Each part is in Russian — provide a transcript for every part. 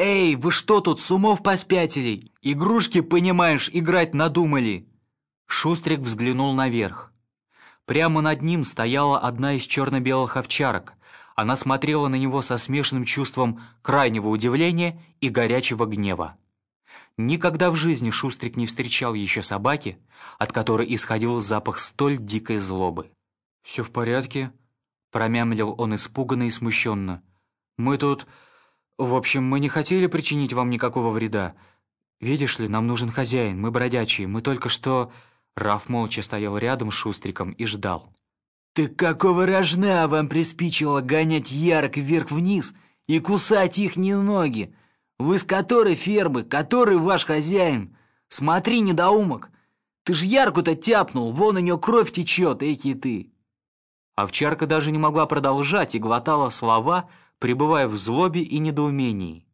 «Эй, вы что тут, с умов поспятили? Игрушки, понимаешь, играть надумали!» Шустрик взглянул наверх. Прямо над ним стояла одна из черно-белых овчарок. Она смотрела на него со смешанным чувством крайнего удивления и горячего гнева. Никогда в жизни Шустрик не встречал еще собаки, от которой исходил запах столь дикой злобы. «Все в порядке?» — промямлил он испуганно и смущенно. «Мы тут...» В общем, мы не хотели причинить вам никакого вреда. Видишь ли, нам нужен хозяин, мы бродячие, мы только что...» Раф молча стоял рядом с Шустриком и ждал. «Так какого рожна вам приспичило гонять ярок вверх-вниз и кусать ихние ноги? Вы с которой фермы, который ваш хозяин? Смотри, недоумок, ты ж ярку-то тяпнул, вон у нее кровь течет, эки ты!» Овчарка даже не могла продолжать и глотала слова, пребывая в злобе и недоумении.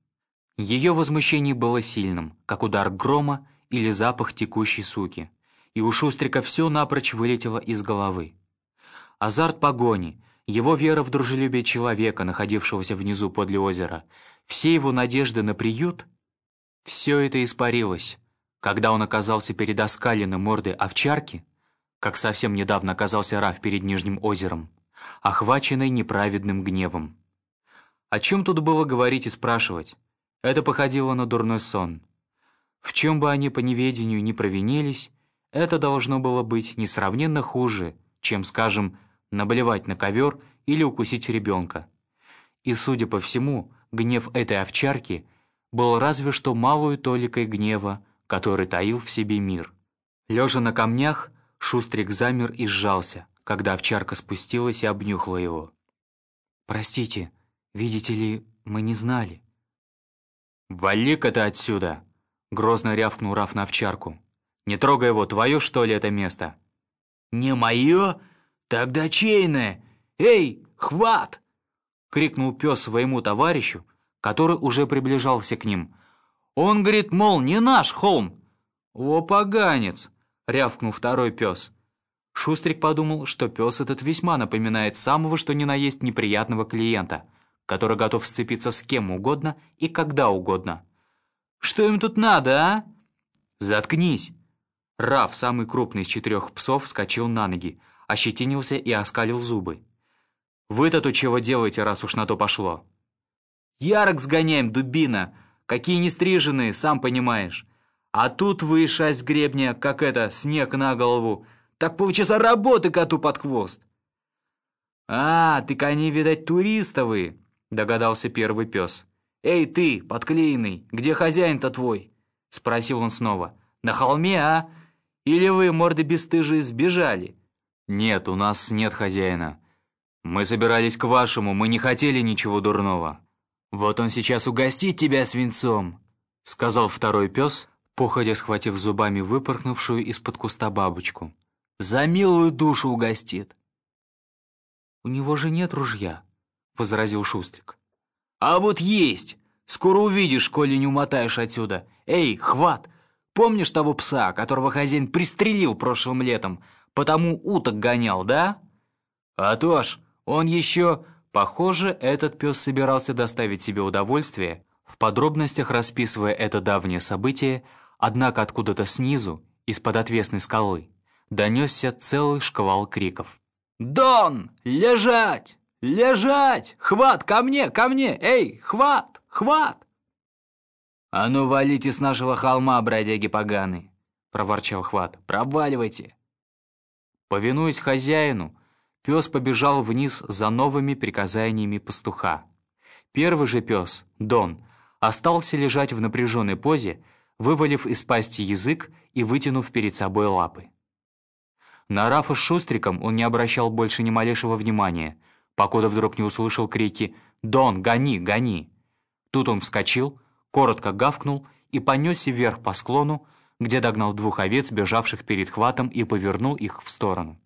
Ее возмущение было сильным, как удар грома или запах текущей суки, и у Шустрика все напрочь вылетело из головы. Азарт погони, его вера в дружелюбие человека, находившегося внизу подле озера, все его надежды на приют — все это испарилось, когда он оказался перед оскаленной мордой овчарки, как совсем недавно оказался Раф перед Нижним озером, охваченный неправедным гневом. О чем тут было говорить и спрашивать? Это походило на дурной сон. В чем бы они по неведению не провинились, это должно было быть несравненно хуже, чем, скажем, наблевать на ковер или укусить ребенка. И, судя по всему, гнев этой овчарки был разве что малую толикой гнева, который таил в себе мир. Лежа на камнях, Шустрик замер и сжался, когда овчарка спустилась и обнюхала его. «Простите», Видите ли, мы не знали». «Вали-ка отсюда!» — грозно рявкнул Раф на овчарку. «Не трогай его, твое, что ли, это место?» «Не мое? Тогда чейное! Эй, хват!» — крикнул пес своему товарищу, который уже приближался к ним. «Он говорит, мол, не наш холм!» «О, поганец!» — рявкнул второй пес. Шустрик подумал, что пес этот весьма напоминает самого что ни на есть неприятного клиента — который готов сцепиться с кем угодно и когда угодно. «Что им тут надо, а?» «Заткнись!» Раф, самый крупный из четырех псов, вскочил на ноги, ощетинился и оскалил зубы. «Вы-то тут чего делаете, раз уж на то пошло?» «Ярок сгоняем, дубина! Какие нестриженные, сам понимаешь! А тут вы, шасть гребня, как это, снег на голову! Так полчаса работы коту под хвост!» «А, ты они, видать, туристовые!» Догадался первый пес. «Эй, ты, подклеенный, где хозяин-то твой?» Спросил он снова. «На холме, а? Или вы, морды бесстыжие, сбежали?» «Нет, у нас нет хозяина. Мы собирались к вашему, мы не хотели ничего дурного». «Вот он сейчас угостит тебя свинцом», — сказал второй пес, походя схватив зубами выпорхнувшую из-под куста бабочку. «За милую душу угостит». «У него же нет ружья», — возразил Шустрик. «А вот есть! Скоро увидишь, коли не умотаешь отсюда. Эй, хват! Помнишь того пса, которого хозяин пристрелил прошлым летом, потому уток гонял, да? А то ж, он еще...» Похоже, этот пес собирался доставить себе удовольствие, в подробностях расписывая это давнее событие, однако откуда-то снизу, из-под отвесной скалы, донесся целый шквал криков. «Дон! Лежать! «Лежать! Хват! Ко мне! Ко мне! Эй, хват! Хват!» «А ну, валите с нашего холма, бродяги поганые!» — проворчал Хват. «Проваливайте!» Повинуясь хозяину, пес побежал вниз за новыми приказаниями пастуха. Первый же пес, Дон, остался лежать в напряженной позе, вывалив из пасти язык и вытянув перед собой лапы. На Рафа с Шустриком он не обращал больше ни малейшего внимания — покуда вдруг не услышал крики «Дон, гони, гони!». Тут он вскочил, коротко гавкнул и понесся вверх по склону, где догнал двух овец, бежавших перед хватом, и повернул их в сторону.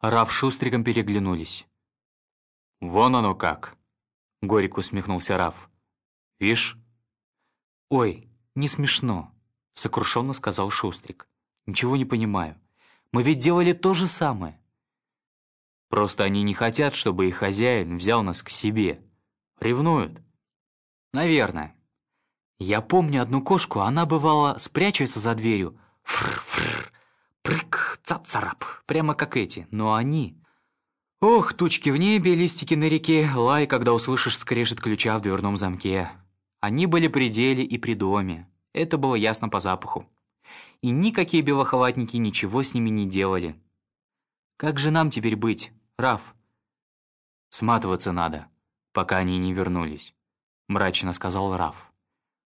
Раф Шустриком переглянулись. «Вон оно как!» — горько усмехнулся Раф. «Вишь?» «Ой, не смешно», — сокрушенно сказал Шустрик. «Ничего не понимаю. Мы ведь делали то же самое. Просто они не хотят, чтобы их хозяин взял нас к себе. Ревнуют. Наверное. Я помню одну кошку, она бывала спрячется за дверью. Фр-фр, прыг, цап-царап, прямо как эти. Но они... Ох, тучки в небе, листики на реке, лай, когда услышишь скрежет ключа в дверном замке. Они были при деле и при доме. Это было ясно по запаху. И никакие белохалатники ничего с ними не делали. Как же нам теперь быть, Раф? Сматываться надо, пока они не вернулись, мрачно сказал Раф.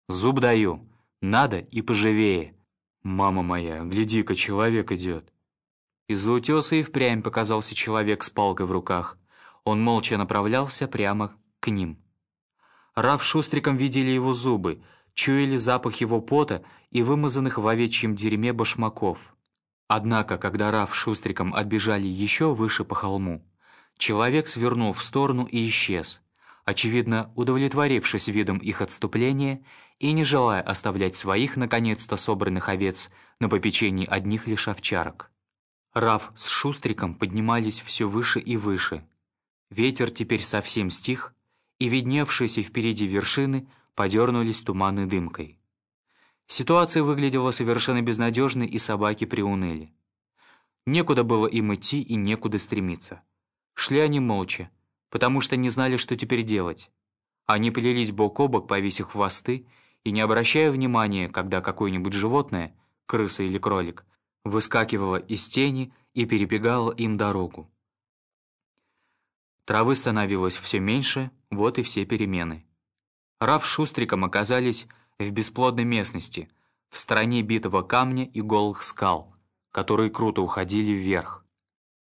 Зуб даю, надо и поживее. Мама моя, гляди-ка, человек идет. Из-за утеса и впрямь показался человек с палкой в руках. Он молча направлялся прямо к ним. Раф шустриком видели его зубы, чуяли запах его пота и вымазанных в овечьем дерьме башмаков. Однако, когда Раф шустриком отбежали еще выше по холму, человек свернул в сторону и исчез, очевидно, удовлетворившись видом их отступления и не желая оставлять своих, наконец-то собранных овец на попечении одних лишь овчарок. Раф с шустриком поднимались все выше и выше. Ветер теперь совсем стих, и видневшиеся впереди вершины подернулись туманной дымкой. Ситуация выглядела совершенно безнадежной, и собаки приуныли. Некуда было им идти и некуда стремиться. Шли они молча, потому что не знали, что теперь делать. Они плелись бок о бок, повесив хвосты, и не обращая внимания, когда какое-нибудь животное, крыса или кролик, выскакивало из тени и перебегало им дорогу. Травы становилось все меньше, вот и все перемены. Раф с Шустриком оказались в бесплодной местности, в стране битого камня и голых скал, которые круто уходили вверх.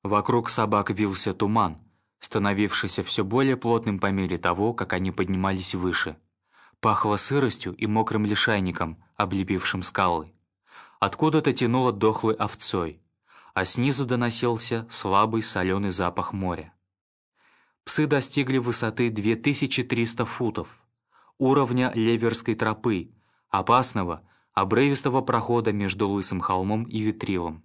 Вокруг собак вился туман, становившийся все более плотным по мере того, как они поднимались выше. Пахло сыростью и мокрым лишайником, облепившим скалы. Откуда-то тянуло дохлой овцой, а снизу доносился слабый соленый запах моря. Псы достигли высоты 2300 футов, уровня Леверской тропы, опасного, обрывистого прохода между Лысым холмом и Витрилом.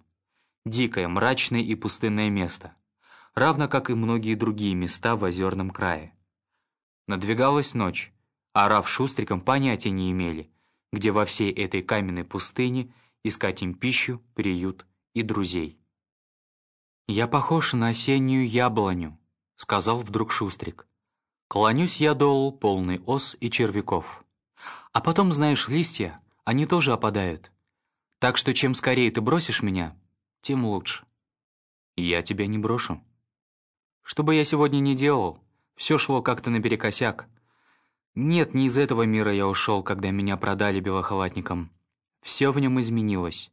Дикое, мрачное и пустынное место, равно как и многие другие места в озерном крае. Надвигалась ночь, а Рав Шустриком понятия не имели, где во всей этой каменной пустыне искать им пищу, приют и друзей. «Я похож на осеннюю яблоню», — сказал вдруг Шустрик. «Клонюсь я долу, полный ос и червяков. А потом, знаешь, листья, они тоже опадают. Так что чем скорее ты бросишь меня, тем лучше». «Я тебя не брошу». «Что бы я сегодня ни делал, все шло как-то наперекосяк. Нет, не из этого мира я ушел, когда меня продали белохалатникам. Все в нем изменилось.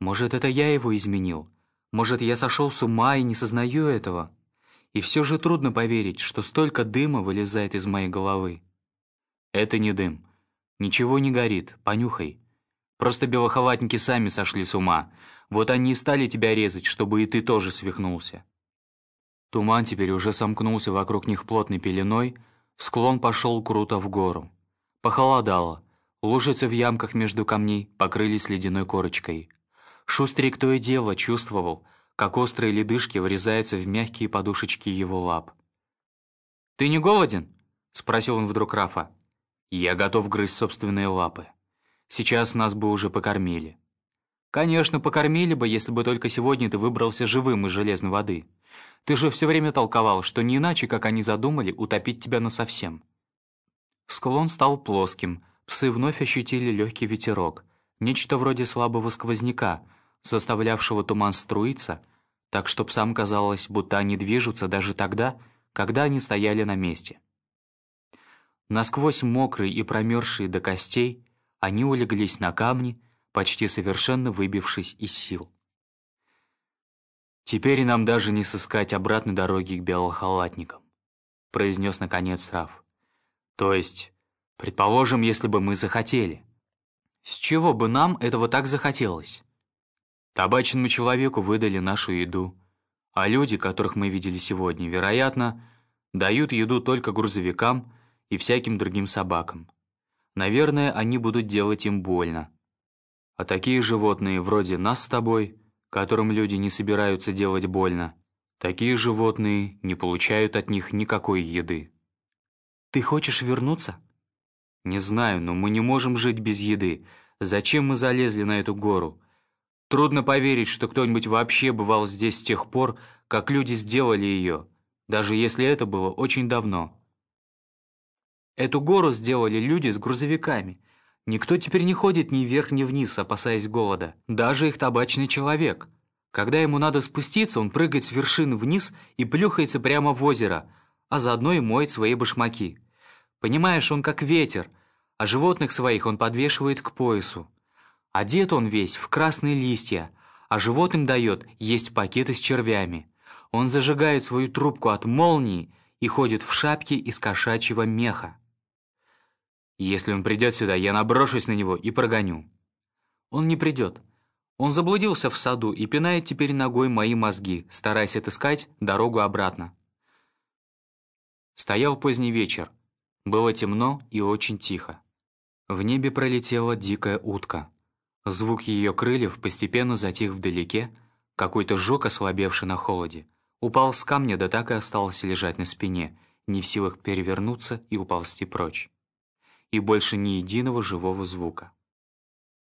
Может, это я его изменил? Может, я сошел с ума и не сознаю этого?» И все же трудно поверить, что столько дыма вылезает из моей головы. Это не дым. Ничего не горит, понюхай. Просто белохалатники сами сошли с ума. Вот они и стали тебя резать, чтобы и ты тоже свихнулся. Туман теперь уже сомкнулся вокруг них плотной пеленой, склон пошел круто в гору. Похолодало, лужицы в ямках между камней покрылись ледяной корочкой. Шустрик то и дело чувствовал, как острые ледышки врезаются в мягкие подушечки его лап. «Ты не голоден?» — спросил он вдруг Рафа. «Я готов грызть собственные лапы. Сейчас нас бы уже покормили». «Конечно, покормили бы, если бы только сегодня ты выбрался живым из железной воды. Ты же все время толковал, что не иначе, как они задумали, утопить тебя насовсем». Склон стал плоским, псы вновь ощутили легкий ветерок, нечто вроде слабого сквозняка, заставлявшего туман струиться так что псам казалось, будто они движутся даже тогда, когда они стояли на месте. Насквозь мокрые и промерзшие до костей, они улеглись на камни, почти совершенно выбившись из сил. «Теперь нам даже не сыскать обратной дороги к белохалатникам», произнес наконец Раф. «То есть, предположим, если бы мы захотели». «С чего бы нам этого так захотелось?» Табачному человеку выдали нашу еду, а люди, которых мы видели сегодня, вероятно, дают еду только грузовикам и всяким другим собакам. Наверное, они будут делать им больно. А такие животные, вроде нас с тобой, которым люди не собираются делать больно, такие животные не получают от них никакой еды. «Ты хочешь вернуться?» «Не знаю, но мы не можем жить без еды. Зачем мы залезли на эту гору? Трудно поверить, что кто-нибудь вообще бывал здесь с тех пор, как люди сделали ее, даже если это было очень давно». Эту гору сделали люди с грузовиками. Никто теперь не ходит ни вверх, ни вниз, опасаясь голода. Даже их табачный человек. Когда ему надо спуститься, он прыгает с вершин вниз и плюхается прямо в озеро, а заодно и моет свои башмаки. Понимаешь, он как ветер, а животных своих он подвешивает к поясу. Одет он весь в красные листья, а животным дает есть пакеты с червями. Он зажигает свою трубку от молнии и ходит в шапке из кошачьего меха. Если он придет сюда, я наброшусь на него и прогоню. Он не придет. Он заблудился в саду и пинает теперь ногой мои мозги, стараясь отыскать дорогу обратно. Стоял поздний вечер. Было темно и очень тихо. В небе пролетела дикая утка. Звук ее крыльев постепенно затих вдалеке, какой-то жук, ослабевший на холоде, упал с камня, да так и остался лежать на спине, не в силах перевернуться и уползти прочь и больше ни единого живого звука.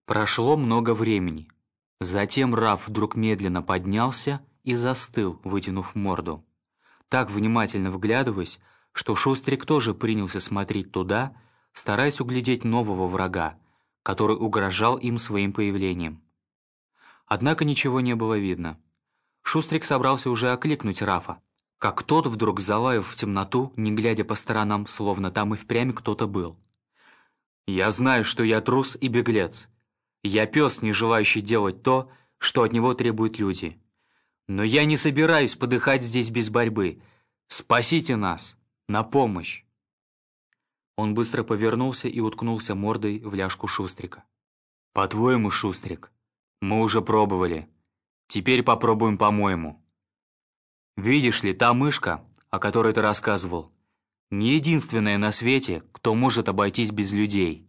Прошло много времени. Затем Раф вдруг медленно поднялся и застыл, вытянув морду. Так внимательно вглядываясь, что Шустрик тоже принялся смотреть туда, стараясь углядеть нового врага, который угрожал им своим появлением. Однако ничего не было видно. Шустрик собрался уже окликнуть Рафа, как тот вдруг залаял в темноту, не глядя по сторонам, словно там и впрямь кто-то был. Я знаю, что я трус и беглец. Я пес, не желающий делать то, что от него требуют люди. Но я не собираюсь подыхать здесь без борьбы. Спасите нас! На помощь!» Он быстро повернулся и уткнулся мордой в ляжку Шустрика. «По-твоему, Шустрик, мы уже пробовали. Теперь попробуем по-моему. Видишь ли, та мышка, о которой ты рассказывал, не единственная на свете, кто может обойтись без людей.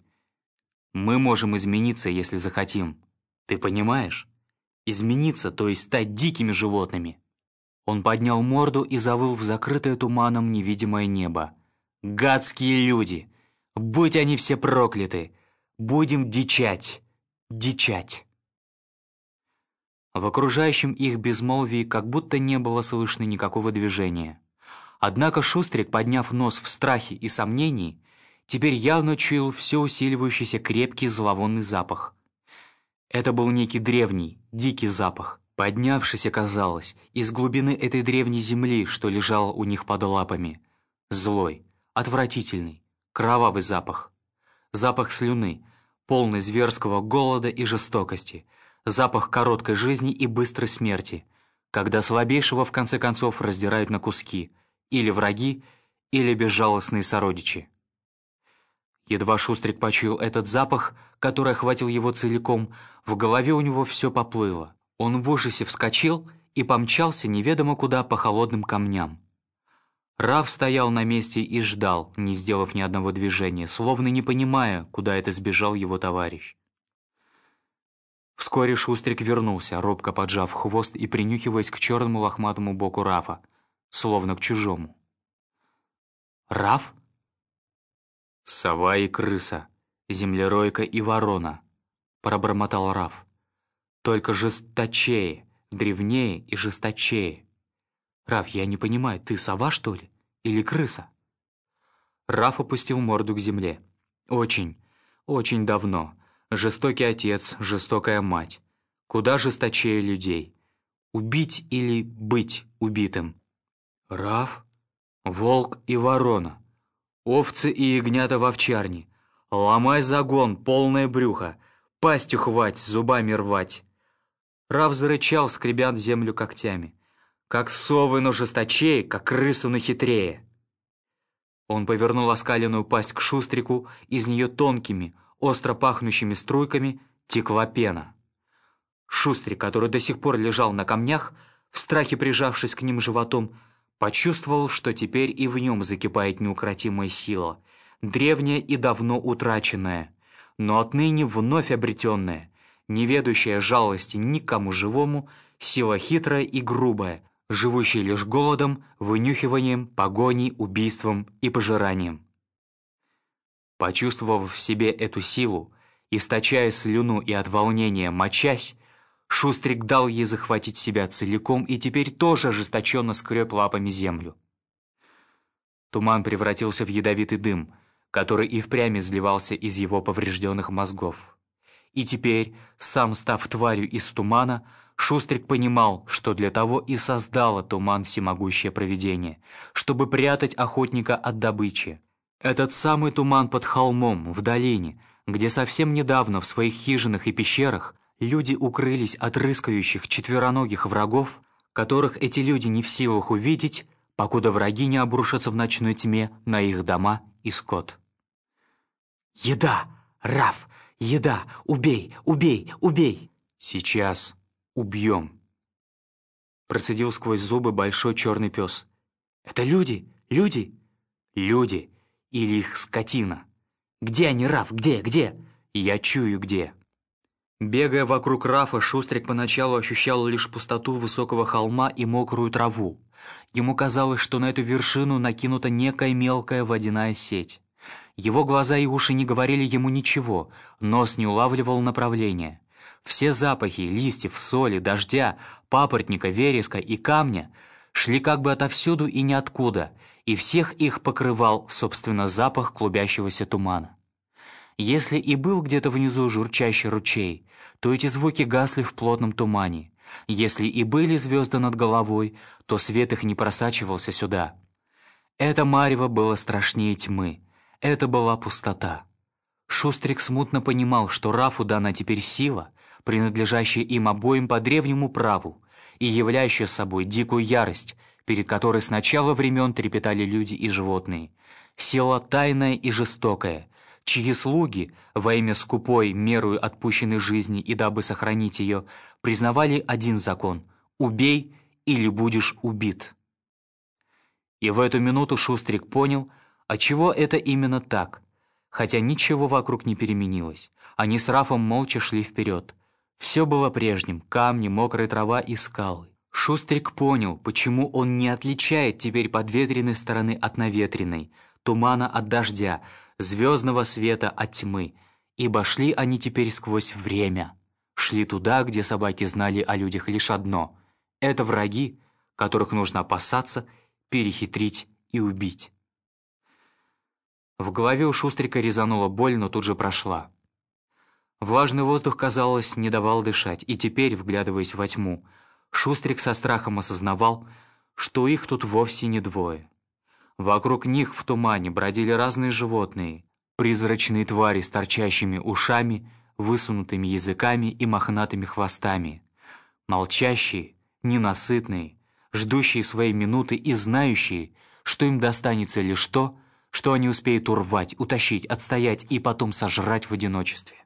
Мы можем измениться, если захотим. Ты понимаешь? Измениться, то есть стать дикими животными. Он поднял морду и завыл в закрытое туманом невидимое небо. «Гадские люди! Будь они все прокляты! Будем дичать! Дичать!» В окружающем их безмолвии как будто не было слышно никакого движения. Однако Шустрик, подняв нос в страхе и сомнении, теперь явно чуял все усиливающийся крепкий зловонный запах. Это был некий древний, дикий запах, поднявшийся, казалось, из глубины этой древней земли, что лежало у них под лапами. Злой, отвратительный, кровавый запах. Запах слюны, полный зверского голода и жестокости, запах короткой жизни и быстрой смерти, когда слабейшего в конце концов раздирают на куски – или враги, или безжалостные сородичи. Едва Шустрик почуял этот запах, который охватил его целиком, в голове у него все поплыло. Он в ужасе вскочил и помчался неведомо куда по холодным камням. Рав стоял на месте и ждал, не сделав ни одного движения, словно не понимая, куда это сбежал его товарищ. Вскоре Шустрик вернулся, робко поджав хвост и принюхиваясь к черному лохматому боку Рафа, словно к чужому. «Раф?» «Сова и крыса, землеройка и ворона», — пробормотал Раф. «Только жесточее, древнее и жесточее. Раф, я не понимаю, ты сова, что ли? Или крыса?» Раф опустил морду к земле. «Очень, очень давно. Жестокий отец, жестокая мать. Куда жесточее людей. Убить или быть убитым?» Рав, волк и ворона, овцы и ягнята в овчарне. Ломай загон, полное брюхо, пастью хвать, зубами рвать. Рав зарычал, скребя землю когтями. Как совы, но жесточее, как крысы, но хитрее. Он повернул оскаленную пасть к шустрику, из нее тонкими, остро пахнущими струйками текла пена. Шустрик, который до сих пор лежал на камнях, в страхе прижавшись к ним животом, Почувствовал, что теперь и в нем закипает неукротимая сила, древняя и давно утраченная, но отныне вновь обретенная, не ведущая жалости никому живому, сила хитрая и грубая, живущая лишь голодом, вынюхиванием, погоней, убийством и пожиранием. Почувствовав в себе эту силу, источая слюну и от волнения мочась, Шустрик дал ей захватить себя целиком и теперь тоже ожесточенно скреб лапами землю. Туман превратился в ядовитый дым, который и впрямь изливался из его поврежденных мозгов. И теперь, сам став тварью из тумана, Шустрик понимал, что для того и создало туман всемогущее провидение, чтобы прятать охотника от добычи. Этот самый туман под холмом, в долине, где совсем недавно в своих хижинах и пещерах люди укрылись от рыскающих четвероногих врагов, которых эти люди не в силах увидеть, покуда враги не обрушатся в ночной тьме на их дома и скот. «Еда! Раф! Еда! Убей! Убей! Убей!» «Сейчас убьем!» Процедил сквозь зубы большой черный пес. «Это люди! Люди!» «Люди! Или их скотина! Где они, Раф? Где? Где?» «Я чую, где!» Бегая вокруг Рафа, Шустрик поначалу ощущал лишь пустоту высокого холма и мокрую траву. Ему казалось, что на эту вершину накинута некая мелкая водяная сеть. Его глаза и уши не говорили ему ничего, нос не улавливал направления. Все запахи листьев, соли, дождя, папоротника, вереска и камня шли как бы отовсюду и ниоткуда, и всех их покрывал, собственно, запах клубящегося тумана. Если и был где-то внизу журчащий ручей, то эти звуки гасли в плотном тумане. Если и были звезды над головой, то свет их не просачивался сюда. Это марево было страшнее тьмы. Это была пустота. Шустрик смутно понимал, что Рафу дана теперь сила, принадлежащая им обоим по древнему праву и являющая собой дикую ярость, перед которой с начала времен трепетали люди и животные. Сила тайная и жестокая, чьи слуги во имя скупой, мерую отпущенной жизни и дабы сохранить ее, признавали один закон — «убей или будешь убит». И в эту минуту Шустрик понял, отчего это именно так, хотя ничего вокруг не переменилось. Они с Рафом молча шли вперед. Все было прежним — камни, мокрая трава и скалы. Шустрик понял, почему он не отличает теперь подветренной стороны от наветренной, тумана от дождя, звездного света от тьмы, ибо шли они теперь сквозь время. Шли туда, где собаки знали о людях лишь одно — это враги, которых нужно опасаться, перехитрить и убить. В голове у Шустрика резанула боль, но тут же прошла. Влажный воздух, казалось, не давал дышать, и теперь, вглядываясь во тьму, Шустрик со страхом осознавал, что их тут вовсе не двое. Вокруг них в тумане бродили разные животные, призрачные твари с торчащими ушами, высунутыми языками и мохнатыми хвостами, молчащие, ненасытные, ждущие своей минуты и знающие, что им достанется лишь то, что они успеют урвать, утащить, отстоять и потом сожрать в одиночестве.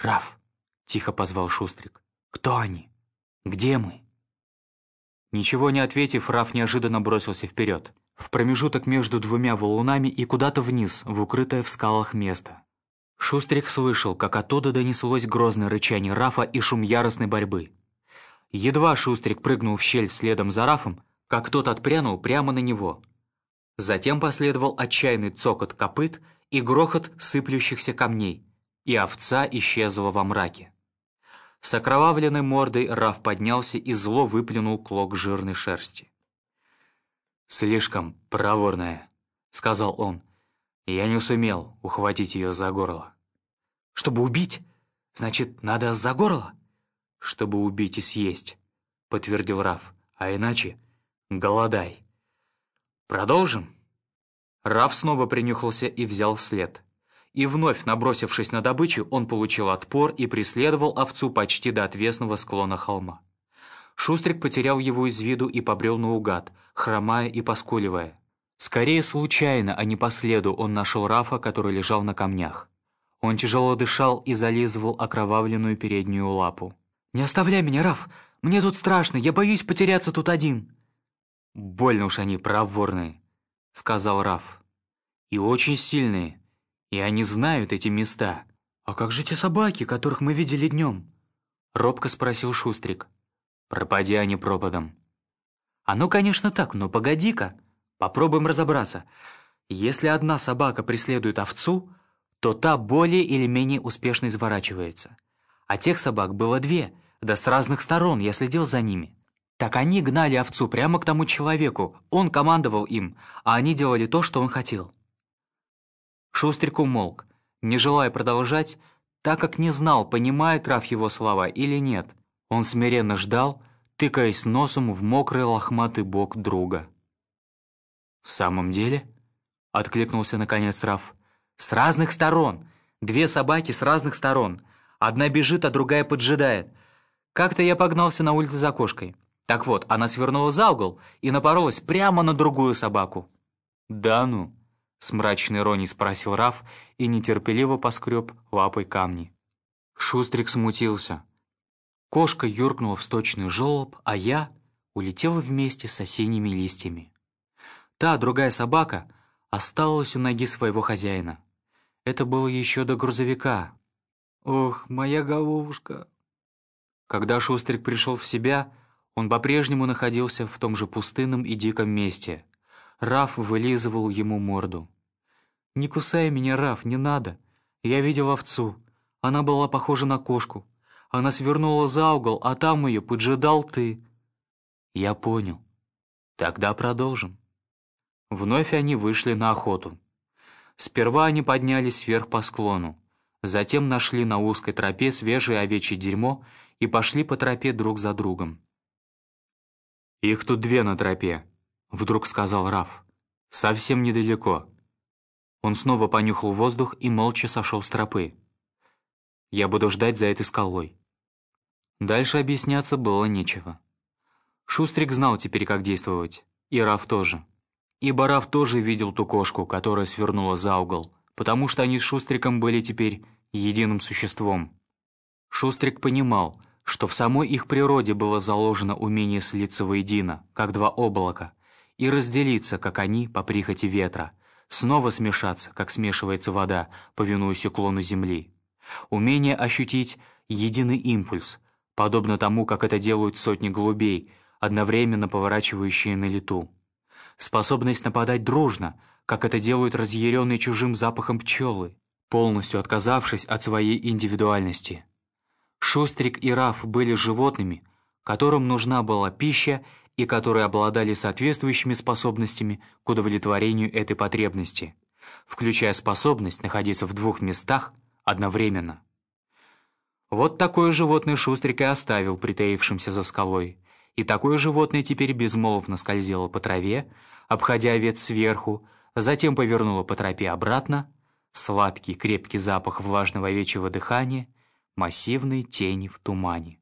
«Раф!» — тихо позвал Шустрик. «Кто они? Где мы?» Ничего не ответив, Раф неожиданно бросился вперед в промежуток между двумя валунами и куда-то вниз, в укрытое в скалах место. Шустрик слышал, как оттуда донеслось грозное рычание Рафа и шум яростной борьбы. Едва Шустрик прыгнул в щель следом за Рафом, как тот отпрянул прямо на него. Затем последовал отчаянный цокот копыт и грохот сыплющихся камней, и овца исчезла во мраке. С окровавленной мордой Раф поднялся и зло выплюнул клок жирной шерсти. «Слишком проворная», — сказал он. «Я не сумел ухватить ее за горло». «Чтобы убить? Значит, надо за горло?» «Чтобы убить и съесть», — подтвердил Раф. «А иначе голодай». «Продолжим?» Раф снова принюхался и взял след. И вновь, набросившись на добычу, он получил отпор и преследовал овцу почти до отвесного склона холма. Шустрик потерял его из виду и побрел наугад, хромая и поскуливая. Скорее случайно, а не по следу, он нашел Рафа, который лежал на камнях. Он тяжело дышал и зализывал окровавленную переднюю лапу. «Не оставляй меня, Раф! Мне тут страшно, я боюсь потеряться тут один!» «Больно уж они проворные», — сказал Раф. «И очень сильные, и они знают эти места». «А как же те собаки, которых мы видели днем?» — робко спросил Шустрик. Пропади они пропадом. Оно, конечно, так, но погоди-ка. Попробуем разобраться. Если одна собака преследует овцу, то та более или менее успешно изворачивается. А тех собак было две, да с разных сторон, я следил за ними. Так они гнали овцу прямо к тому человеку, он командовал им, а они делали то, что он хотел. Шустрик умолк, не желая продолжать, так как не знал, понимает Раф его слова или нет. Он смиренно ждал, тыкаясь носом в мокрый лохматый бок друга. «В самом деле?» — откликнулся наконец Раф. «С разных сторон! Две собаки с разных сторон. Одна бежит, а другая поджидает. Как-то я погнался на улице за кошкой. Так вот, она свернула за угол и напоролась прямо на другую собаку». «Да ну?» — с мрачной иронией спросил Раф и нетерпеливо поскреб лапой камни. Шустрик смутился. Кошка юркнула в сточный желоб, а я улетела вместе с осенними листьями. Та, другая собака, осталась у ноги своего хозяина. Это было еще до грузовика. Ох, моя головушка. Когда Шустрик пришел в себя, он по-прежнему находился в том же пустынном и диком месте. Раф вылизывал ему морду. «Не кусай меня, Раф, не надо. Я видел овцу. Она была похожа на кошку. Она свернула за угол, а там ее поджидал ты». «Я понял. Тогда продолжим». Вновь они вышли на охоту. Сперва они поднялись вверх по склону, затем нашли на узкой тропе свежее овечье дерьмо и пошли по тропе друг за другом. «Их тут две на тропе», — вдруг сказал Раф. «Совсем недалеко». Он снова понюхал воздух и молча сошел с тропы. «Я буду ждать за этой скалой». Дальше объясняться было нечего. Шустрик знал теперь, как действовать, и Раф тоже. И Раф тоже видел ту кошку, которая свернула за угол, потому что они с Шустриком были теперь единым существом. Шустрик понимал, что в самой их природе было заложено умение слиться воедино, как два облака, и разделиться, как они, по прихоти ветра, снова смешаться, как смешивается вода, повинуясь уклону земли. Умение ощутить единый импульс, подобно тому, как это делают сотни голубей, одновременно поворачивающие на лету способность нападать дружно, как это делают разъяренные чужим запахом пчелы, полностью отказавшись от своей индивидуальности. Шустрик и Раф были животными, которым нужна была пища и которые обладали соответствующими способностями к удовлетворению этой потребности, включая способность находиться в двух местах одновременно. Вот такое животное Шустрик и оставил притаившимся за скалой, и такое животное теперь безмолвно скользило по траве, обходя овец сверху, затем повернуло по тропе обратно, сладкий крепкий запах влажного овечьего дыхания, массивные тени в тумане.